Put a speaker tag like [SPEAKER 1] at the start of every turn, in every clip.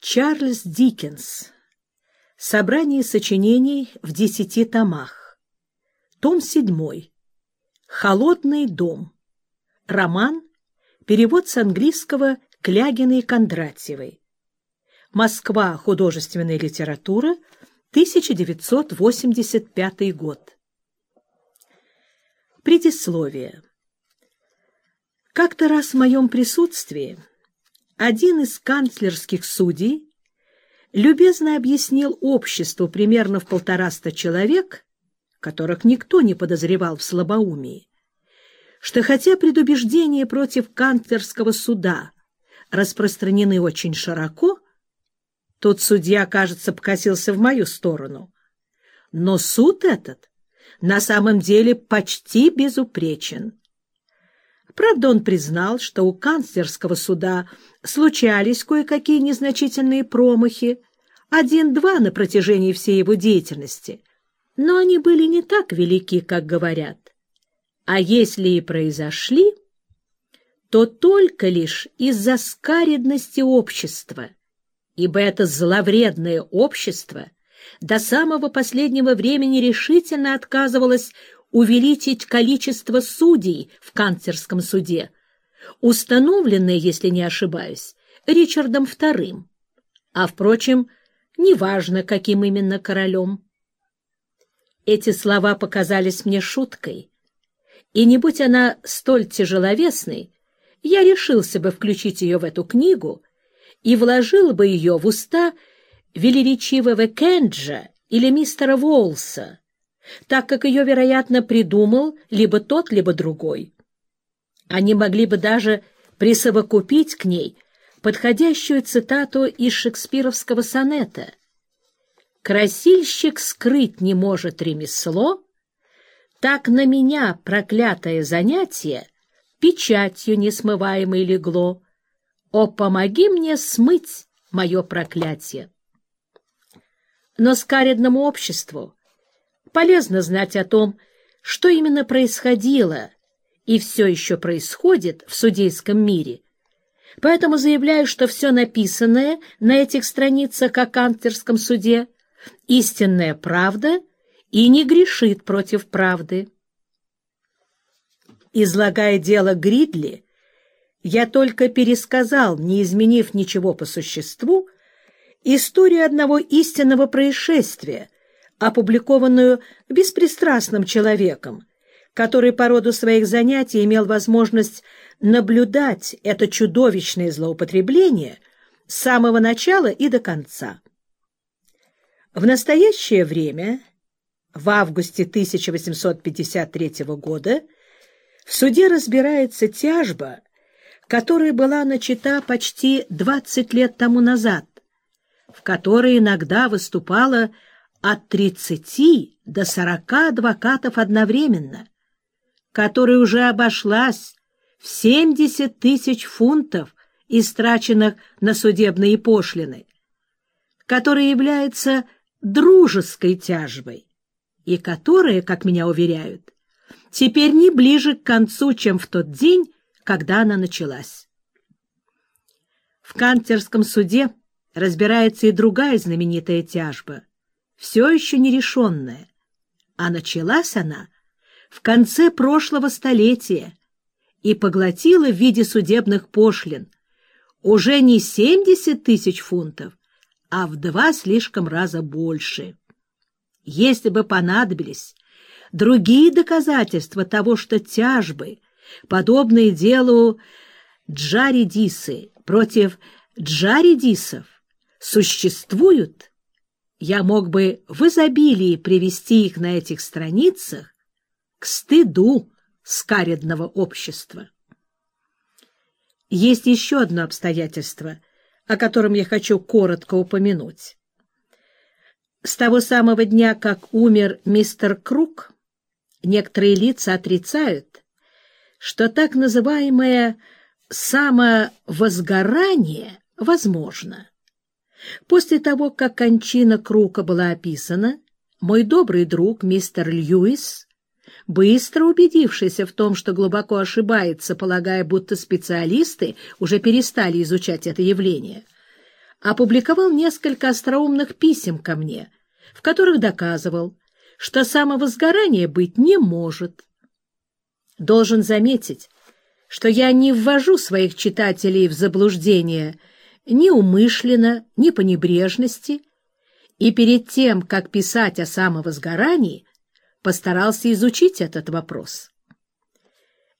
[SPEAKER 1] Чарльз Диккенс. Собрание сочинений в десяти томах. Том седьмой. Холодный дом. Роман. Перевод с английского Клягиной Кондратьевой. Москва. Художественная литература. 1985 год. Предисловие. Как-то раз в моем присутствии один из канцлерских судей любезно объяснил обществу примерно в полтораста человек, которых никто не подозревал в слабоумии, что хотя предубеждения против канцлерского суда распространены очень широко, тот судья, кажется, покосился в мою сторону, но суд этот на самом деле почти безупречен. Правда, он признал, что у канцлерского суда случались кое-какие незначительные промахи, один-два на протяжении всей его деятельности, но они были не так велики, как говорят. А если и произошли, то только лишь из-за скаредности общества, ибо это зловредное общество до самого последнего времени решительно отказывалось увеличить количество судей в канцерском суде, установленное, если не ошибаюсь, Ричардом II, а, впрочем, неважно, каким именно королем. Эти слова показались мне шуткой, и не будь она столь тяжеловесной, я решился бы включить ее в эту книгу и вложил бы ее в уста велеречивого Кенджа или мистера Волса, так как ее, вероятно, придумал либо тот, либо другой. Они могли бы даже присовокупить к ней подходящую цитату из шекспировского сонета «Красильщик скрыть не может ремесло, так на меня проклятое занятие печатью несмываемой легло. О, помоги мне смыть мое проклятие!» Но скаредному обществу полезно знать о том, что именно происходило и все еще происходит в судейском мире. Поэтому заявляю, что все написанное на этих страницах о канцлерском суде — истинная правда и не грешит против правды. Излагая дело Гридли, я только пересказал, не изменив ничего по существу, историю одного истинного происшествия — опубликованную беспристрастным человеком, который по роду своих занятий имел возможность наблюдать это чудовищное злоупотребление с самого начала и до конца. В настоящее время, в августе 1853 года, в суде разбирается тяжба, которая была начата почти 20 лет тому назад, в которой иногда выступала от 30 до 40 адвокатов одновременно, которая уже обошлась в 70 тысяч фунтов, истраченных на судебные пошлины, которая является дружеской тяжбой и которая, как меня уверяют, теперь не ближе к концу, чем в тот день, когда она началась. В Кантерском суде разбирается и другая знаменитая тяжба — все еще нерешенная, а началась она в конце прошлого столетия и поглотила в виде судебных пошлин уже не 70 тысяч фунтов, а в два слишком раза больше. Если бы понадобились другие доказательства того, что тяжбы, подобные делу Джаридисы против Джаридисов, существуют, я мог бы в изобилии привести их на этих страницах к стыду скаредного общества. Есть еще одно обстоятельство, о котором я хочу коротко упомянуть. С того самого дня, как умер мистер Круг, некоторые лица отрицают, что так называемое самовозгорание возможно. После того, как кончина Крука была описана, мой добрый друг мистер Льюис, быстро убедившийся в том, что глубоко ошибается, полагая, будто специалисты уже перестали изучать это явление, опубликовал несколько остроумных писем ко мне, в которых доказывал, что самовозгорания быть не может. Должен заметить, что я не ввожу своих читателей в заблуждение ни умышленно, ни по небрежности, и перед тем, как писать о самовозгорании, постарался изучить этот вопрос.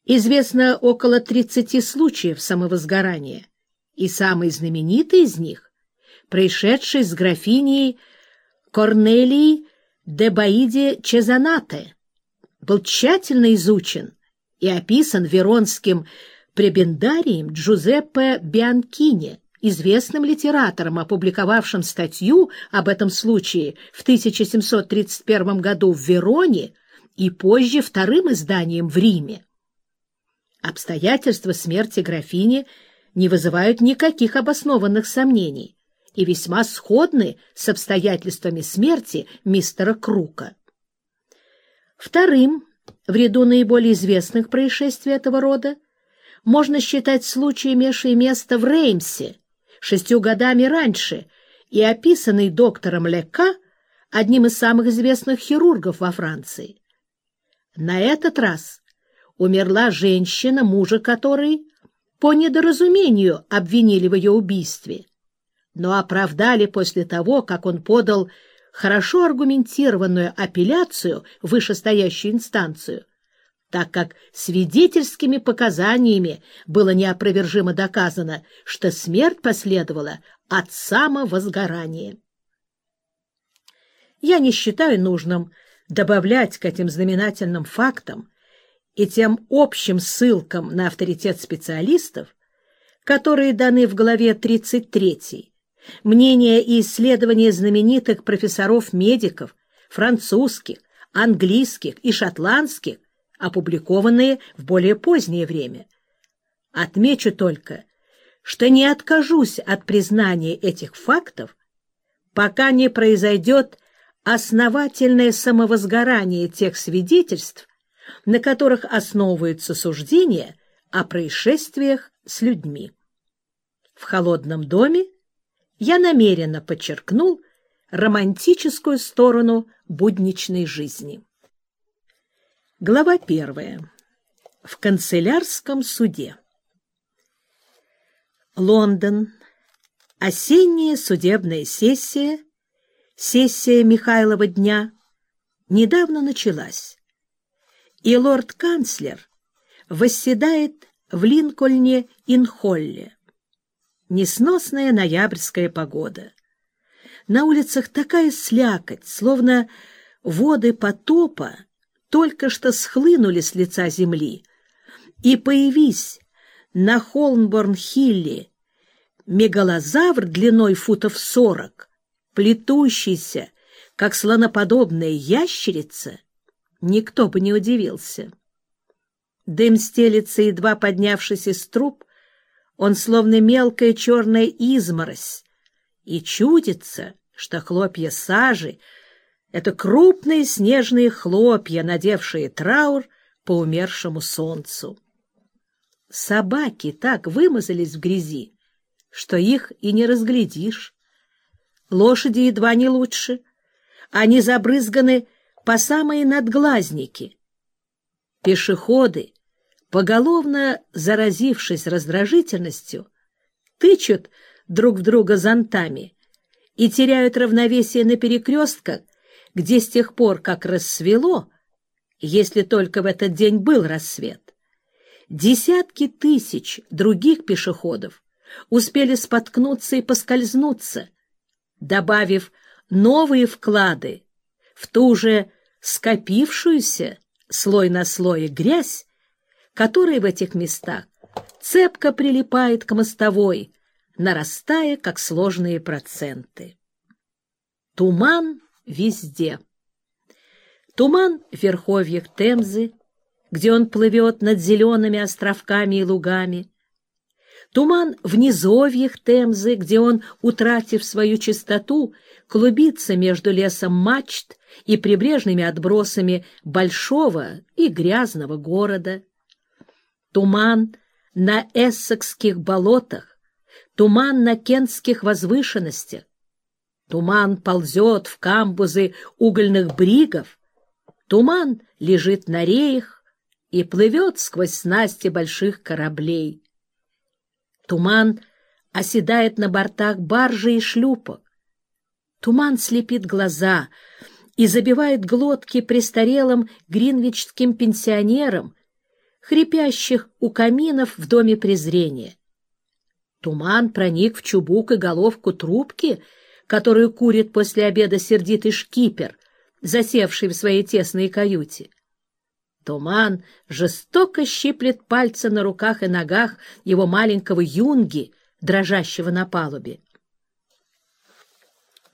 [SPEAKER 1] Известно около 30 случаев самовозгорания, и самый знаменитый из них, происшедший с графиней Корнелией де Баиде Чезанате, был тщательно изучен и описан веронским пребендарием Джузеппе Бианкини, известным литератором, опубликовавшим статью об этом случае в 1731 году в Вероне и позже вторым изданием в Риме. Обстоятельства смерти графини не вызывают никаких обоснованных сомнений и весьма сходны с обстоятельствами смерти мистера Крука. Вторым в ряду наиболее известных происшествий этого рода можно считать случай, имевший место в Реймсе, шестью годами раньше, и описанный доктором Лека, одним из самых известных хирургов во Франции. На этот раз умерла женщина, мужа которой по недоразумению обвинили в ее убийстве, но оправдали после того, как он подал хорошо аргументированную апелляцию в вышестоящую инстанцию, так как свидетельскими показаниями было неопровержимо доказано, что смерть последовала от самовозгорания. Я не считаю нужным добавлять к этим знаменательным фактам и тем общим ссылкам на авторитет специалистов, которые даны в главе 33, мнения и исследования знаменитых профессоров-медиков, французских, английских и шотландских, опубликованные в более позднее время. Отмечу только, что не откажусь от признания этих фактов, пока не произойдет основательное самовозгорание тех свидетельств, на которых основываются суждения о происшествиях с людьми. В «Холодном доме» я намеренно подчеркнул романтическую сторону будничной жизни. Глава первая. В канцелярском суде. Лондон. Осенняя судебная сессия, сессия Михайлова дня, недавно началась, и лорд-канцлер восседает в Линкольне-Инхолле. Несносная ноябрьская погода. На улицах такая слякоть, словно воды потопа только что схлынули с лица земли, и появись на Холмборн-Хилле мегалозавр длиной футов сорок, плетущийся, как слоноподобная ящерица, никто бы не удивился. Дым стелится, едва поднявшись из труб, он словно мелкая черная изморозь, и чудится, что хлопья сажи — это крупные снежные хлопья, надевшие траур по умершему солнцу. Собаки так вымазались в грязи, что их и не разглядишь. Лошади едва не лучше. Они забрызганы по самые надглазники. Пешеходы, поголовно заразившись раздражительностью, тычут друг в друга зонтами и теряют равновесие на перекрестках, где с тех пор, как рассвело, если только в этот день был рассвет, десятки тысяч других пешеходов успели споткнуться и поскользнуться, добавив новые вклады в ту же скопившуюся слой на слое грязь, которая в этих местах цепко прилипает к мостовой, нарастая, как сложные проценты. Туман везде. Туман в верховьях Темзы, где он плывет над зелеными островками и лугами. Туман в низовьях Темзы, где он, утратив свою чистоту, клубится между лесом мачт и прибрежными отбросами большого и грязного города. Туман на эссекских болотах, туман на кентских возвышенностях, туман ползет в камбузы угольных бригов, туман лежит на реях и плывет сквозь снасти больших кораблей. Туман оседает на бортах баржи и шлюпок. Туман слепит глаза и забивает глотки престарелым гринвичским пенсионерам, хрипящих у каминов в доме презрения. Туман проник в чубук и головку трубки, которую курит после обеда сердитый шкипер, засевший в своей тесной каюте. Туман жестоко щиплет пальцы на руках и ногах его маленького юнги, дрожащего на палубе.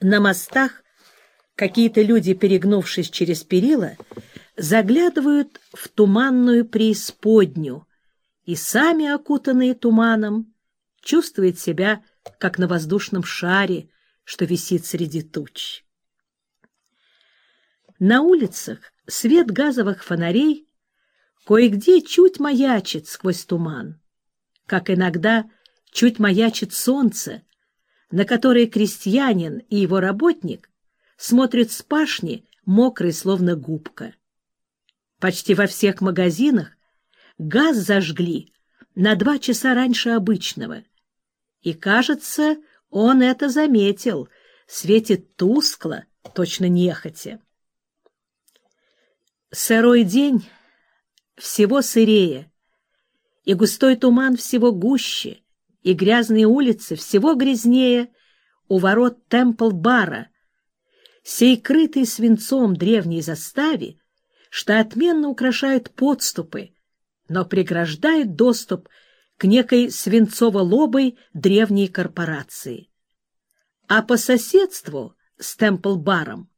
[SPEAKER 1] На мостах какие-то люди, перегнувшись через перила, заглядывают в туманную преисподнюю и сами, окутанные туманом, чувствуют себя, как на воздушном шаре, что висит среди туч. На улицах свет газовых фонарей кое-где чуть маячит сквозь туман, как иногда чуть маячит солнце, на которое крестьянин и его работник смотрят с пашни, мокрый, словно губка. Почти во всех магазинах газ зажгли на два часа раньше обычного. И, кажется, он это заметил, светит тускло, точно нехотя. Сырой день всего сырее, и густой туман всего гуще, и грязные улицы всего грязнее у ворот Темпл-бара, сей крытый свинцом древней заставе, что отменно украшает подступы, но преграждает доступ к некой свинцово-лобой древней корпорации. А по соседству с Темпл-баром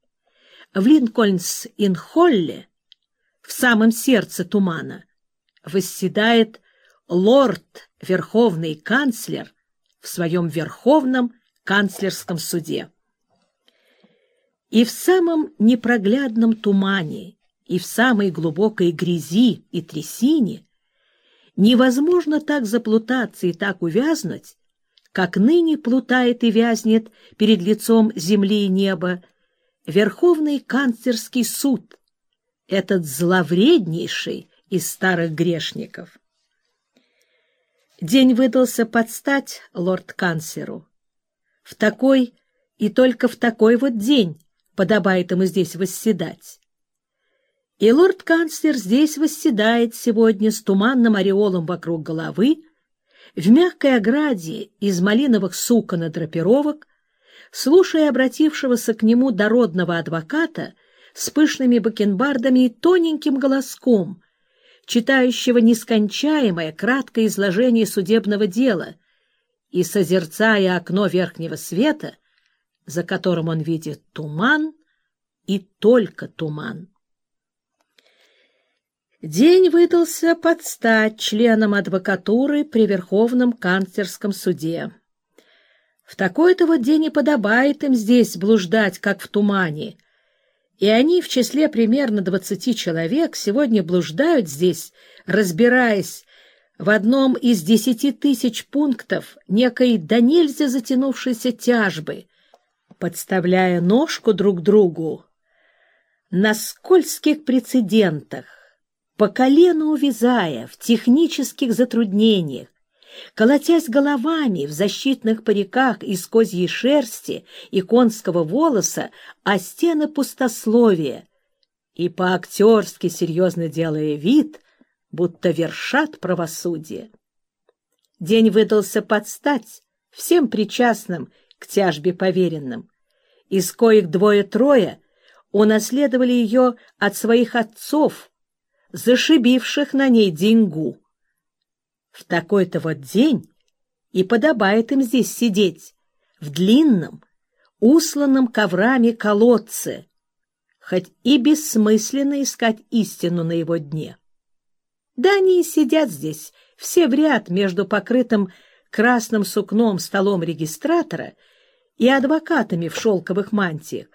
[SPEAKER 1] в Линкольнс-ин-Холле, в самом сердце тумана, восседает лорд, верховный канцлер, в своем верховном канцлерском суде. И в самом непроглядном тумане, и в самой глубокой грязи и трясине невозможно так заплутаться и так увязнуть, как ныне плутает и вязнет перед лицом земли и неба Верховный канцлерский суд, этот зловреднейший из старых грешников. День выдался под стать лорд-канцлеру. В такой и только в такой вот день подобает ему здесь восседать. И лорд-канцлер здесь восседает сегодня с туманным ореолом вокруг головы, в мягкой ограде из малиновых сукон и драпировок, слушая обратившегося к нему дородного адвоката с пышными бакенбардами и тоненьким голоском, читающего нескончаемое краткое изложение судебного дела и созерцая окно верхнего света, за которым он видит туман и только туман. День выдался под стать членом адвокатуры при Верховном канцлерском суде. В такой-то вот день и подобает им здесь блуждать, как в тумане, и они в числе примерно двадцати человек сегодня блуждают здесь, разбираясь в одном из десяти тысяч пунктов некой до нельзя затянувшейся тяжбы, подставляя ножку друг другу на скользких прецедентах, по колену увязая в технических затруднениях, колотясь головами в защитных париках из козьей шерсти и конского волоса о стены пустословия и по-актерски серьезно делая вид, будто вершат правосудие. День выдался под стать всем причастным к тяжбе поверенным, из коих двое-трое унаследовали ее от своих отцов, зашибивших на ней деньгу. В такой-то вот день и подобает им здесь сидеть, в длинном, усланном коврами колодце, хоть и бессмысленно искать истину на его дне. Да они и сидят здесь, все в ряд между покрытым красным сукном столом регистратора и адвокатами в шелковых мантиях,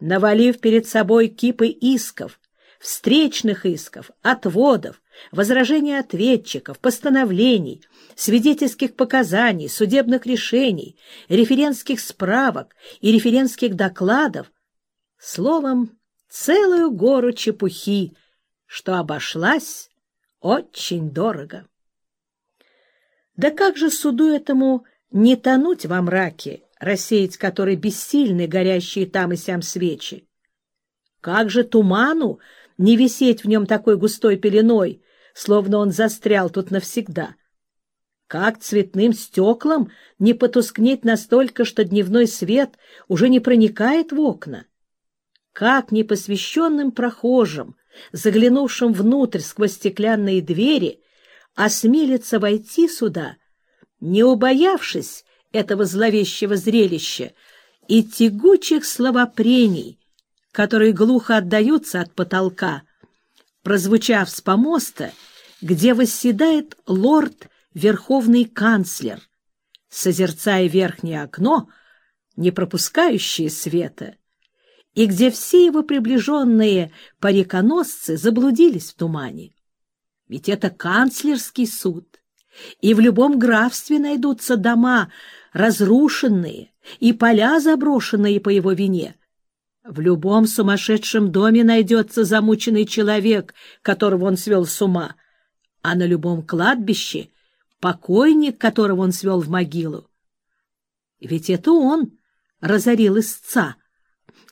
[SPEAKER 1] навалив перед собой кипы исков, встречных исков, отводов, возражений ответчиков, постановлений, свидетельских показаний, судебных решений, референских справок и референских докладов, словом, целую гору чепухи, что обошлась очень дорого. Да как же суду этому не тонуть во мраке, рассеять который бессильны горящие там и сям свечи? Как же туману не висеть в нем такой густой пеленой, словно он застрял тут навсегда? Как цветным стеклам не потускнеть настолько, что дневной свет уже не проникает в окна? Как непосвященным прохожим, заглянувшим внутрь сквозь стеклянные двери, осмелиться войти сюда, не убоявшись этого зловещего зрелища и тягучих словопрений, которые глухо отдаются от потолка, прозвучав с помоста, где восседает лорд-верховный канцлер, созерцая верхнее окно, не пропускающее света, и где все его приближенные париконосцы заблудились в тумане. Ведь это канцлерский суд, и в любом графстве найдутся дома, разрушенные, и поля, заброшенные по его вине. В любом сумасшедшем доме найдется замученный человек, которого он свел с ума, а на любом кладбище — покойник, которого он свел в могилу. Ведь это он разорил истца,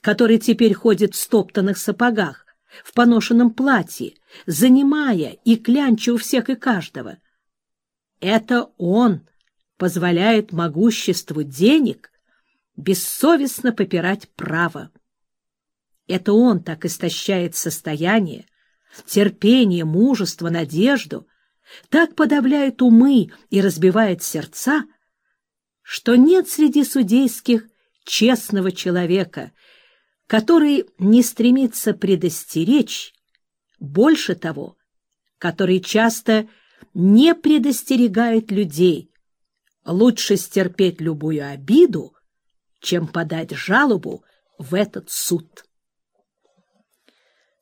[SPEAKER 1] который теперь ходит в стоптанных сапогах, в поношенном платье, занимая и клянча у всех и каждого. Это он позволяет могуществу денег бессовестно попирать право. Это он так истощает состояние, терпение, мужество, надежду, так подавляет умы и разбивает сердца, что нет среди судейских честного человека, который не стремится предостеречь, больше того, который часто не предостерегает людей, лучше стерпеть любую обиду, чем подать жалобу в этот суд.